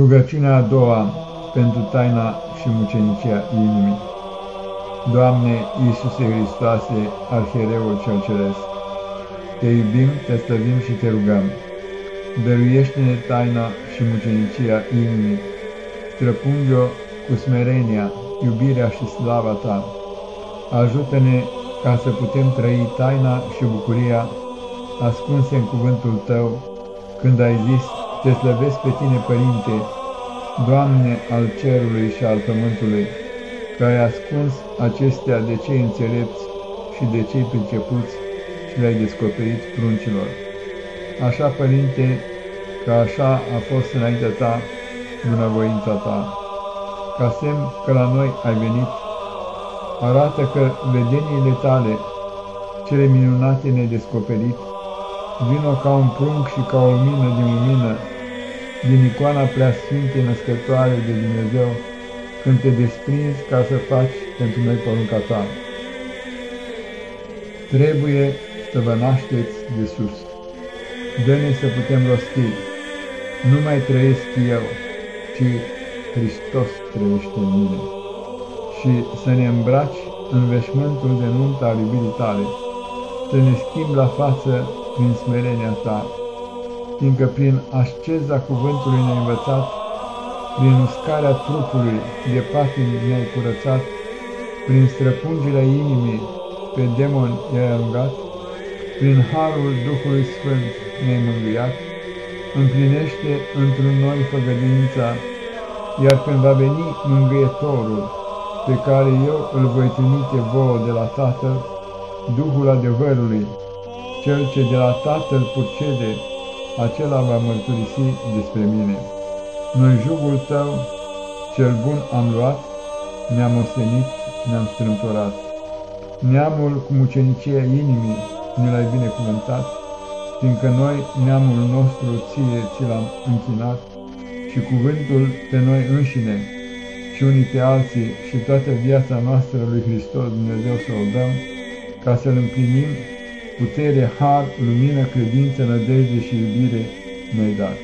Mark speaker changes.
Speaker 1: Rugăciunea a doua pentru taina și mucenicia inimii. Doamne Iisuse Hristoase, Arhiereul cel Ceresc, Te iubim, Te stăvim și Te rugăm. Dăruiește-ne taina și mucenicia inimii, străpungă-o cu smerenia, iubirea și slava Ta. Ajută-ne ca să putem trăi taina și bucuria ascunse în cuvântul Tău, când ai zis, te slăvesc pe tine, Părinte, Doamne al cerului și al pământului, că ai ascuns acestea de cei înțelepți și de cei pricepuți și le-ai descoperit pruncilor. Așa, Părinte, că așa a fost înaintea ta bunăvoința ta. Ca semn că la noi ai venit, arată că vedeniile tale, cele minunate nedescoperit, vino ca un prunc și ca o lumină din lumină, din icoana preasfinte născătoare de Dumnezeu, când te desprinzi ca să faci pentru noi porunca ta. Trebuie să vă nașteți de sus. Dă-ne să putem rosti. Nu mai trăiesc eu, ci Hristos trăiește în mine. Și să ne îmbraci în veșmântul de nuntă al iubirii tale, să ne schimb la față prin smerenia ta, fiindcă prin asceza cuvântului ne-ai învățat, prin uscarea trupului de patini ne-ai curățat, prin străpungerea inimii pe demon i-ai alungat, prin harul Duhului Sfânt ne-ai mângâiat, împlinește într-un noi făgăduința, iar când va veni mângâietorul, pe care eu îl voi trimite vouă de la Tatăl, Duhul adevărului, cel ce de la Tatăl purcede, acela va mărturisi despre mine. Noi jugul tău, cel bun am luat, ne-am ostenit, ne-am strâmtorat. Neamul cu mucenicia inimii ne l-ai binecuvântat, fiindcă noi, neamul nostru, ție ți l-am închinat și cuvântul pe noi înșine și unii pe alții și toată viața noastră lui Hristos Dumnezeu să o dăm, ca să-L împlinim putere, har, lumină, credință, nădejde și iubire ne-ai dat.